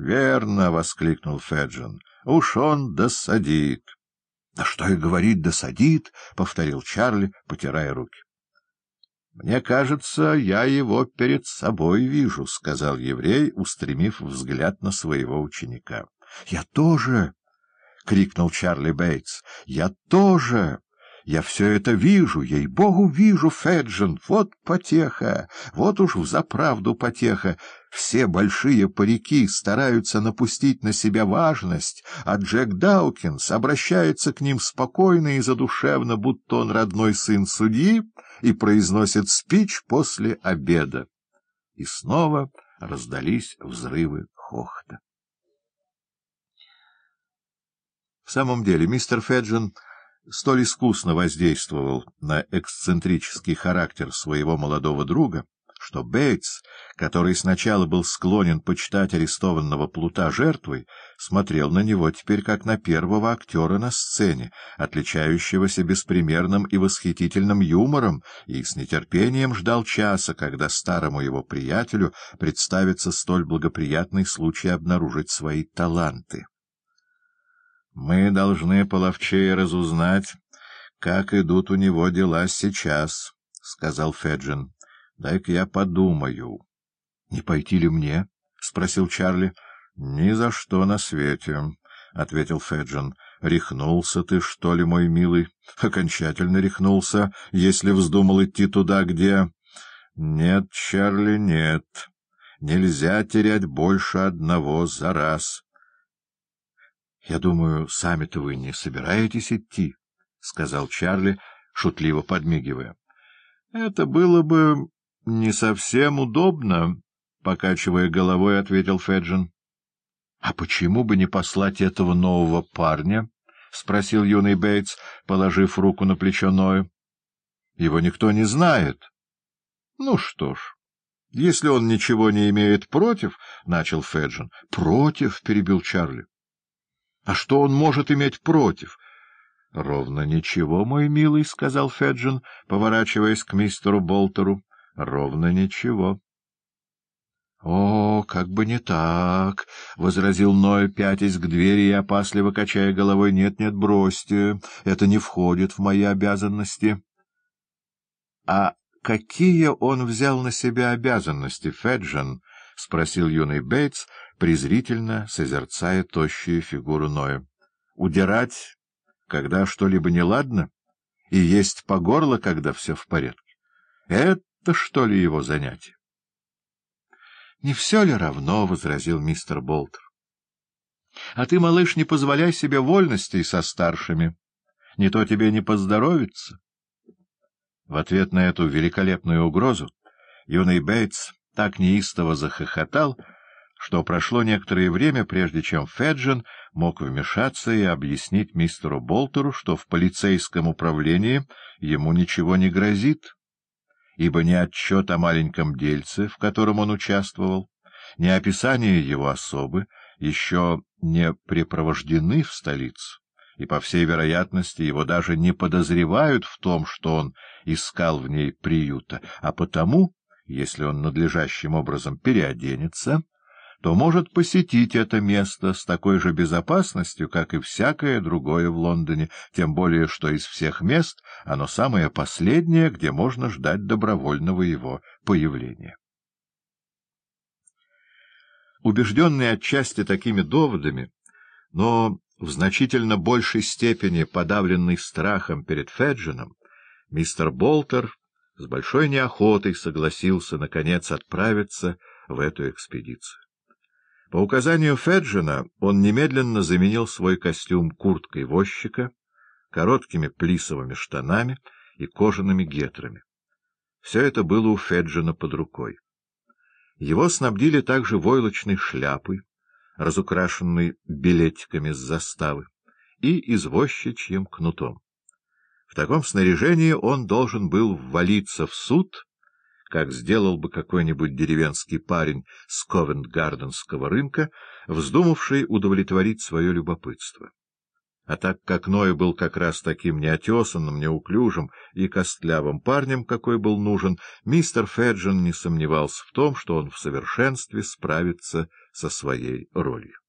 Верно, — воскликнул Феджин. — Уж он досадит. — Да что и говорит, досадит, — повторил Чарли, потирая руки. — Мне кажется, я его перед собой вижу, — сказал еврей, устремив взгляд на своего ученика. — Я тоже! — крикнул Чарли Бейтс. — Я тоже! Я все это вижу, ей-богу, вижу, Феджин. Вот потеха, вот уж взаправду потеха. Все большие парики стараются напустить на себя важность, а Джек Даукинс обращается к ним спокойно и задушевно, будто он родной сын судьи, и произносит спич после обеда. И снова раздались взрывы хохота. В самом деле, мистер Феджин столь искусно воздействовал на эксцентрический характер своего молодого друга, что Бейтс, который сначала был склонен почитать арестованного плута жертвой, смотрел на него теперь как на первого актера на сцене, отличающегося беспримерным и восхитительным юмором, и с нетерпением ждал часа, когда старому его приятелю представится столь благоприятный случай обнаружить свои таланты. Мы должны половчее разузнать, как идут у него дела сейчас, — сказал Феджин. — Дай-ка я подумаю. — Не пойти ли мне? — спросил Чарли. — Ни за что на свете, — ответил Феджин. — Рехнулся ты, что ли, мой милый? Окончательно рехнулся, если вздумал идти туда, где... — Нет, Чарли, нет. Нельзя терять больше одного за раз. — Я думаю, сами-то вы не собираетесь идти, — сказал Чарли, шутливо подмигивая. — Это было бы не совсем удобно, — покачивая головой, ответил Феджин. — А почему бы не послать этого нового парня? — спросил юный Бейтс, положив руку на плечо Ною. — Его никто не знает. — Ну что ж, если он ничего не имеет против, — начал Феджин. — Против, — перебил Чарли. А что он может иметь против? — Ровно ничего, мой милый, — сказал Феджин, поворачиваясь к мистеру Болтеру. — Ровно ничего. — О, как бы не так, — возразил Ной, пятясь к двери и опасливо качая головой. Нет, — Нет-нет, бросьте, это не входит в мои обязанности. — А какие он взял на себя обязанности, Феджин? — спросил юный Бейтс, презрительно созерцая тощую фигуру Ноя. — Удирать, когда что-либо неладно, и есть по горло, когда все в порядке. Это что ли его занятие? — Не все ли равно, — возразил мистер Болтер. — А ты, малыш, не позволяй себе вольностей со старшими. Не то тебе не поздоровится. В ответ на эту великолепную угрозу юный Бейтс так неистово захохотал, что прошло некоторое время, прежде чем Феджин мог вмешаться и объяснить мистеру Болтеру, что в полицейском управлении ему ничего не грозит, ибо ни отчет о маленьком дельце, в котором он участвовал, ни описание его особы еще не припровождены в столицу, и, по всей вероятности, его даже не подозревают в том, что он искал в ней приюта, а потому, если он надлежащим образом переоденется, то может посетить это место с такой же безопасностью, как и всякое другое в Лондоне, тем более что из всех мест оно самое последнее, где можно ждать добровольного его появления. Убежденный отчасти такими доводами, но в значительно большей степени подавленный страхом перед Феджином, мистер Болтер с большой неохотой согласился, наконец, отправиться в эту экспедицию. По указанию Феджина он немедленно заменил свой костюм курткой возчика, короткими плисовыми штанами и кожаными гетрами. Все это было у Феджина под рукой. Его снабдили также войлочной шляпой, разукрашенной билетиками с заставы, и извозчичьим кнутом. В таком снаряжении он должен был ввалиться в суд как сделал бы какой-нибудь деревенский парень с Ковент-Гарденского рынка, вздумавший удовлетворить свое любопытство. А так как Ной был как раз таким неотесанным, неуклюжим и костлявым парнем, какой был нужен, мистер Феджин не сомневался в том, что он в совершенстве справится со своей ролью.